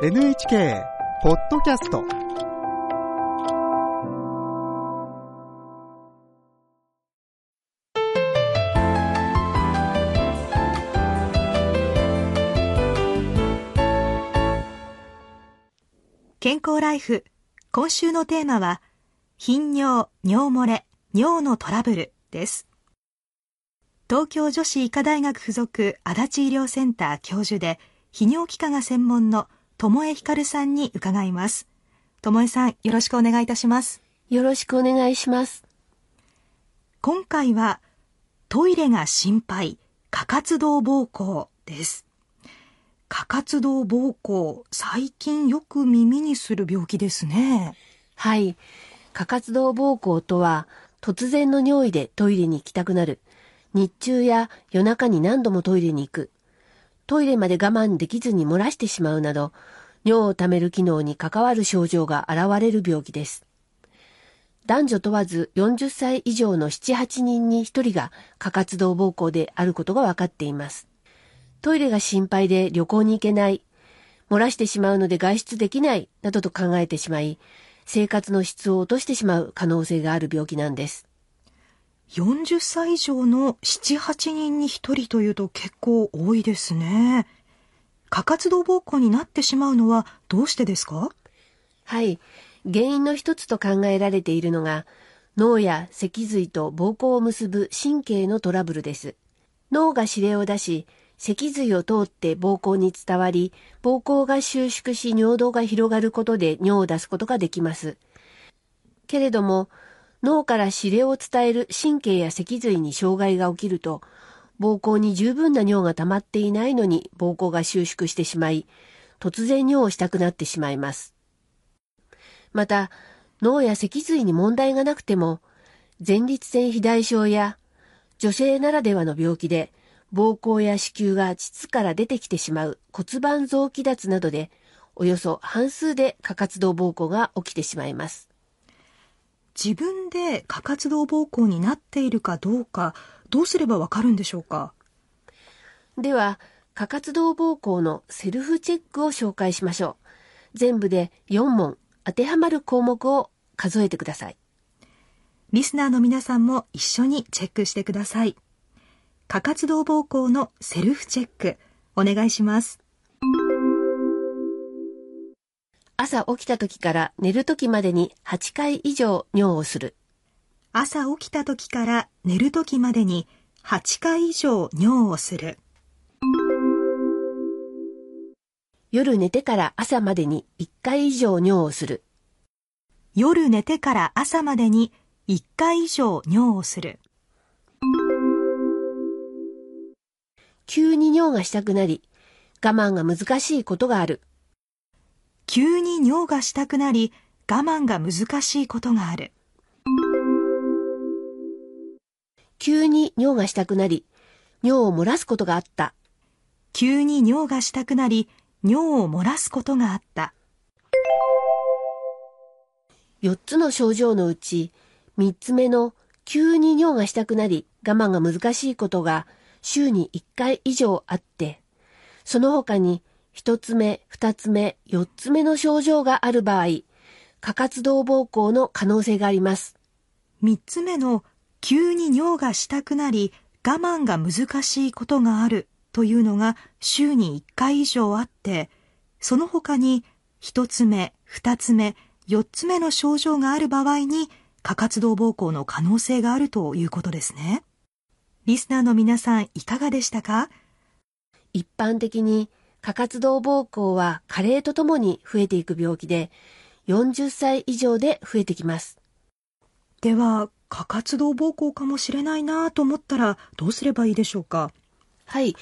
NHK ポッドキャスト健康ライフ。今週のテーマは頻尿、尿漏れ、尿のトラブルです。東京女子医科大学附属足立医療センター教授で泌尿器科が専門の友江光さんに伺います友江さんよろしくお願いいたしますよろしくお願いします。今回はトイレが心配過活動膀胱です過活動膀胱最近よく耳にする病気ですねはい。過活動膀胱とは、突然の尿意でトイレに行きたくなる。日中や夜中に何度もトイレに行く。トイレまで我慢できずに漏らしてしまうなど、尿を溜める機能に関わる症状が現れる病気です。男女問わず40歳以上の7、8人に1人が過活動膀胱であることが分かっています。トイレが心配で旅行に行けない、漏らしてしまうので外出できないなどと考えてしまい、生活の質を落としてしまう可能性がある病気なんです。40歳以上の7、8人に1人というと結構多いですね過活動膀胱になってしまうのはどうしてですか？はい。原因の一つと考えられているのが、脳や脊髄と膀胱を結ぶ神経のトラブルです。脳が指令を出し、脊髄を通って膀胱に伝わり、膀胱が収縮し尿道が広がることで尿を出すことができます。けれども、脳から指令を伝える神経や脊髄に障害が起きると、膀胱に十分な尿が溜まっていないのに膀胱が収縮してしまい、突然尿をしたくなってしまいます。また、脳や脊髄に問題がなくても、前立腺肥大症や女性ならではの病気で、膀胱や子宮が膣から出てきてしまう骨盤臓器脱などで、およそ半数で過活動膀胱が起きてしまいます。自分で過活動膀胱になっているかどうかどうすればわかるんでしょうか？では、過活動膀胱のセルフチェックを紹介しましょう。全部で4問、当てはまる項目を数えてください。リスナーの皆さんも一緒にチェックしてください過活動膀胱のセルフチェックお願いします朝起きた時から寝る時までに8回以上尿をする。朝起きた時から寝る時までに8回以上尿をする夜寝てから朝までに1回以上尿をする。夜寝てから朝までに1回以上尿をする急に尿がしたくなり、我慢が難しいことがある。急に尿がしたくなり我慢が難しいことがある急に尿がしたくなり、尿を漏らすことがあった。急に尿がしたくなり尿を漏らすことがあった4つの症状のうち、3つ目の急に尿がしたくなり我慢が難しいことが週に1回以上あって、その他に1つ目、2つ目、4つ目の症状がある場合、過活動膀胱の可能性があります。3つ目の急に尿がしたくなり我慢が難しいことがあるというのが週に1回以上あってその他に1つ目2つ目4つ目の症状がある場合に過活動膀胱の可能性があるということですねリスナーの皆さんいかがでしたか？一般的に過活動膀胱は加齢とともに増えていく病気で、40歳以上で増えてきます。では過活動膀胱かもしれないなと思ったらどうすればいいでしょうか？はい。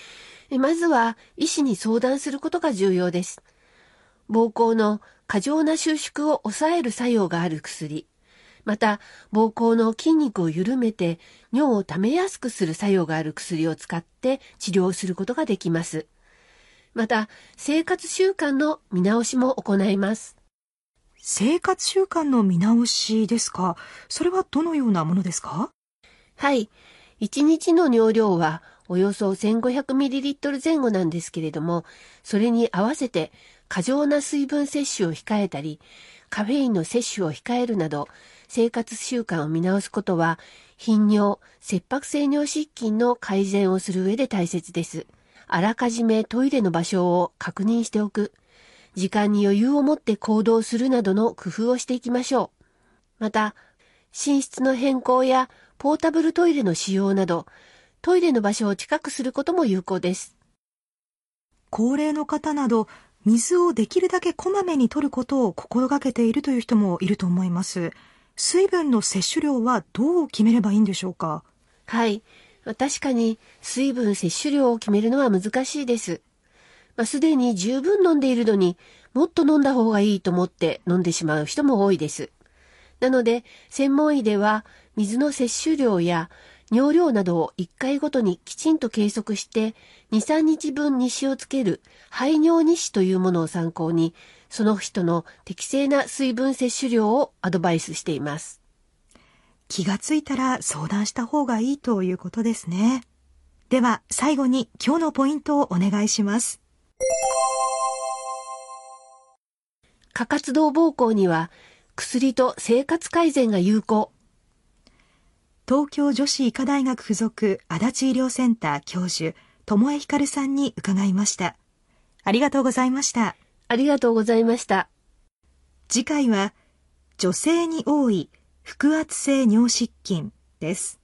えまずは医師に相談することが重要です。膀胱の過剰な収縮を抑える作用がある薬。また、膀胱の筋肉を緩めて尿を溜めやすくする作用がある薬を使って治療することができます。また、生活習慣の見直しも行います。生活習慣の見直しですか？それはどのようなものですか？はい。1日の尿量はおよそ 1500ml 前後なんですけれども、それに合わせて過剰な水分摂取を控えたり、カフェインの摂取を控えるなど、生活習慣を見直すことは、頻尿、切迫性尿失禁の改善をする上で大切です。あらかじめトイレの場所を確認しておく。時間に余裕を持って行動するなどの工夫をしていきましょう。また、寝室の変更やポータブルトイレの使用など、トイレの場所を近くすることも有効です。高齢の方など、水をできるだけこまめに取ることを心がけているという人もいると思います。水分の摂取量はどう決めればいいんでしょうか？はい。確かに水分摂取量を決めるのは難しいです。まあ、すでに十分飲んでいるのにもっと飲んだ方がいいと思って飲んでしまう人も多いです。なので、専門医では水の摂取量や尿量などを1回ごとにきちんと計測して2、3日分日誌をつける排尿日誌というものを参考にその人の適正な水分摂取量をアドバイスしています。気がついたら相談した方がいいということですね。では最後に今日のポイントをお願いします。過活動膀胱には薬と生活改善が有効。東京女子医科大学附属足立医療センター教授、友江光さんに伺いました。ありがとうございました。ありがとうございました。次回は、女性に多い腹圧性尿失禁です。